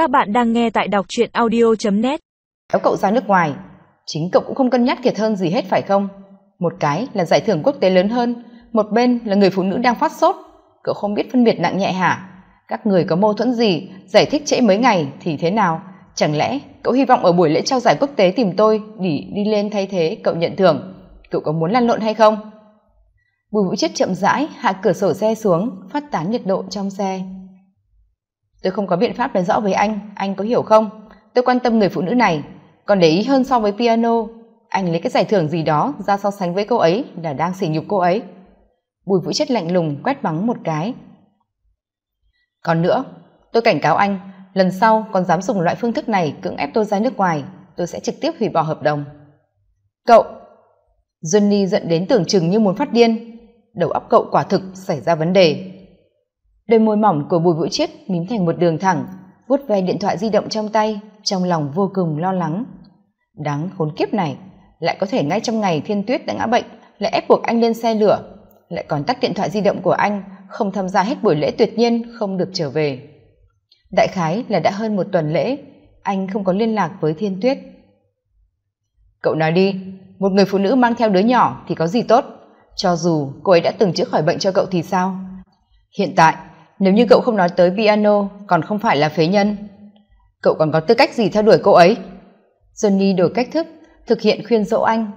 Các bạn đang nghe tại đọc truyện audio.net Nếu cậu ra nước ngoài, chính cậu cũng không cân nhắc kiệt hơn gì hết phải không? Một cái là giải thưởng quốc tế lớn hơn, một bên là người phụ nữ đang phát sốt. Cậu không biết phân biệt nặng nhẹ hả? Các người có mâu thuẫn gì, giải thích trễ mấy ngày thì thế nào? Chẳng lẽ cậu hy vọng ở buổi lễ trao giải quốc tế tìm tôi để đi lên thay thế cậu nhận thưởng? Cậu có muốn lăn lộn hay không? Bùi vũ chết chậm rãi hạ cửa sổ xe xuống, phát tán nhiệt độ trong xe tôi không có biện pháp nói rõ với anh. Anh có hiểu không? Tôi quan tâm người phụ nữ này. Còn để ý hơn so với piano, anh lấy cái giải thưởng gì đó ra so sánh với cô ấy là đang sỉ nhục cô ấy. Bùi vũ chất lạnh lùng quét bắn một cái. Còn nữa, tôi cảnh cáo anh, lần sau còn dám dùng loại phương thức này cưỡng ép tôi ra nước ngoài, tôi sẽ trực tiếp hủy bỏ hợp đồng. Cậu! Johnny giận đến tưởng chừng như muốn phát điên. Đầu óc cậu quả thực xảy ra vấn đề đôi môi mỏng của bùi vũ chiết mím thành một đường thẳng, vuốt ve điện thoại di động trong tay, trong lòng vô cùng lo lắng. Đáng khốn kiếp này, lại có thể ngay trong ngày thiên tuyết đã ngã bệnh, lại ép buộc anh lên xe lửa, lại còn tắt điện thoại di động của anh, không tham gia hết buổi lễ tuyệt nhiên, không được trở về. Đại khái là đã hơn một tuần lễ, anh không có liên lạc với thiên tuyết. Cậu nói đi, một người phụ nữ mang theo đứa nhỏ thì có gì tốt? Cho dù cô ấy đã từng chữa khỏi bệnh cho cậu thì sao? Hiện tại nếu như cậu không nói tới piano, còn không phải là phế nhân. Cậu còn có tư cách gì theo đuổi cô ấy? Johnny đổi cách thức, thực hiện khuyên dỗ anh.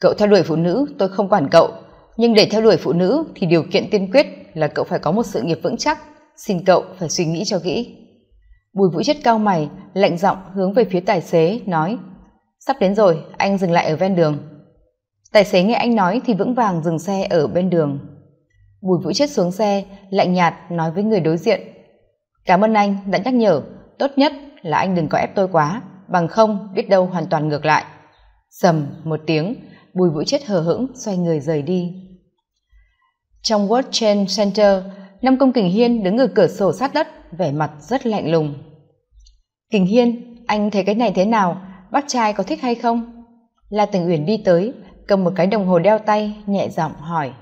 Cậu theo đuổi phụ nữ, tôi không quản cậu. Nhưng để theo đuổi phụ nữ thì điều kiện tiên quyết là cậu phải có một sự nghiệp vững chắc. Xin cậu phải suy nghĩ cho kỹ. Bùi vũ chất cao mày, lạnh giọng hướng về phía tài xế, nói, sắp đến rồi, anh dừng lại ở ven đường. Tài xế nghe anh nói thì vững vàng dừng xe ở bên đường bùi vũ chết xuống xe, lạnh nhạt nói với người đối diện. Cảm ơn anh đã nhắc nhở, tốt nhất là anh đừng có ép tôi quá, bằng không biết đâu hoàn toàn ngược lại. Sầm một tiếng, bùi vũ chết hờ hững xoay người rời đi. Trong world trade center, năm công kình hiên đứng ở cửa sổ sát đất, vẻ mặt rất lạnh lùng. Kình hiên, anh thấy cái này thế nào? Bác trai có thích hay không? La tình uyển đi tới, cầm một cái đồng hồ đeo tay, nhẹ giọng hỏi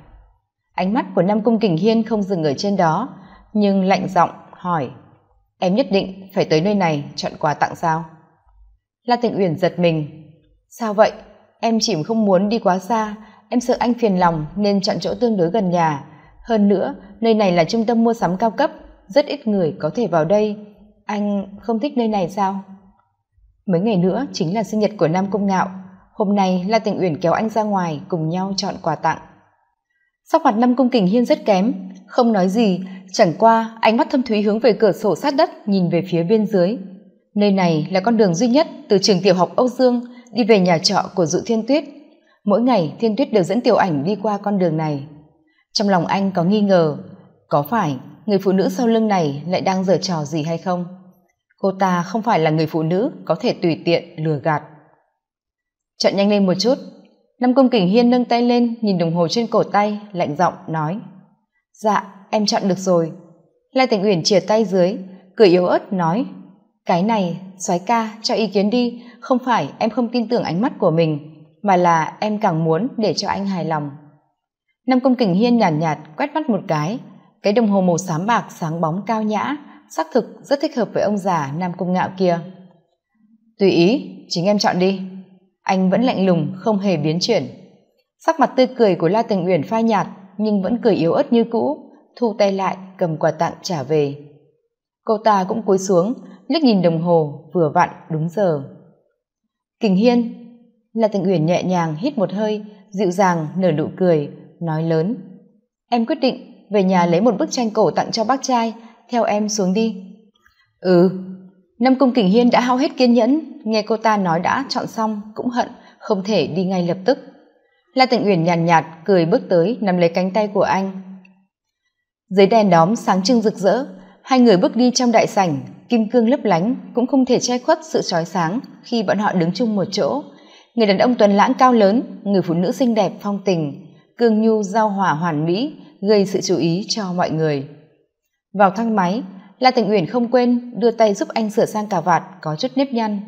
ánh mắt của nam cung kình hiên không dừng ở trên đó, nhưng lạnh giọng hỏi, em nhất định phải tới nơi này chọn quà tặng sao? La tịnh uyển giật mình, sao vậy? Em chỉ không muốn đi quá xa, em sợ anh phiền lòng nên chọn chỗ tương đối gần nhà. Hơn nữa, nơi này là trung tâm mua sắm cao cấp, rất ít người có thể vào đây. Anh không thích nơi này sao? Mấy ngày nữa chính là sinh nhật của nam cung ngạo. Hôm nay la Tịnh uyển kéo anh ra ngoài cùng nhau chọn quà tặng sắc mặt năm cung kình hiên rất kém. Không nói gì, chẳng qua ánh mắt thâm thúy hướng về cửa sổ sát đất, nhìn về phía bên dưới. Nơi này là con đường duy nhất từ trường tiểu học âu dương đi về nhà trọ của dụ thiên tuyết. Mỗi ngày, thiên tuyết đều dẫn tiểu ảnh đi qua con đường này. Trong lòng anh có nghi ngờ, có phải người phụ nữ sau lưng này lại đang giở trò gì hay không? Cô ta không phải là người phụ nữ có thể tùy tiện lừa gạt. Chọn nhanh lên một chút. Nam công kình hiên nâng tay lên nhìn đồng hồ trên cổ tay lạnh giọng nói dạ em chọn được rồi. Lai tình uyển chìa tay dưới cười yếu ớt nói cái này soái ca cho ý kiến đi không phải em không tin tưởng ánh mắt của mình mà là em càng muốn để cho anh hài lòng. Nam công kình hiên nhàn nhạt, nhạt quét mắt một cái cái đồng hồ màu xám bạc sáng bóng cao nhã xác thực rất thích hợp với ông già nam công ngạo kia. Tùy ý chính em chọn đi anh vẫn lạnh lùng, không hề biến chuyển. Sắc mặt tươi cười của la tình uyển phai nhạt, nhưng vẫn cười yếu ớt như cũ, thu tay lại, cầm quà tặng trả về. Cô ta cũng cúi xuống, liếc nhìn đồng hồ, vừa vặn, đúng giờ. Kình hiên, la tình uyển nhẹ nhàng hít một hơi, dịu dàng, nở nụ cười, nói lớn. Em quyết định, về nhà lấy một bức tranh cổ tặng cho bác trai, theo em xuống đi. Ừ năm cung kình hiên đã hao hết kiên nhẫn. Nghe cô ta nói đã chọn xong cũng hận không thể đi ngay lập tức. La tịnh uyển nhàn nhạt, nhạt cười bước tới nắm lấy cánh tay của anh. Dưới đèn đóm sáng trưng rực rỡ hai người bước đi trong đại sảnh. Kim cương lấp lánh cũng không thể che khuất sự trói sáng khi bọn họ đứng chung một chỗ. Người đàn ông tuấn lãng cao lớn người phụ nữ xinh đẹp phong tình cương nhu giao hòa hoàn mỹ gây sự chú ý cho mọi người. Vào thang máy la tịnh uyển không quên đưa tay giúp anh sửa sang cà vạt có chút nếp nhăn.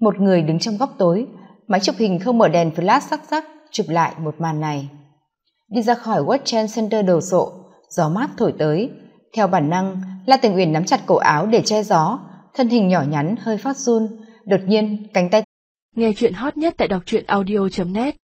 Một người đứng trong góc tối, máy chụp hình không mở đèn flash sắc sắc, chụp lại một màn này. Đi ra khỏi World Trade Center đồ sộ, gió mát thổi tới. Theo bản năng, la tình uyển nắm chặt cổ áo để che gió, thân hình nhỏ nhắn, hơi phát run. Đột nhiên, cánh tay nghe chuyện hot nhất tại đọc truyện audio net.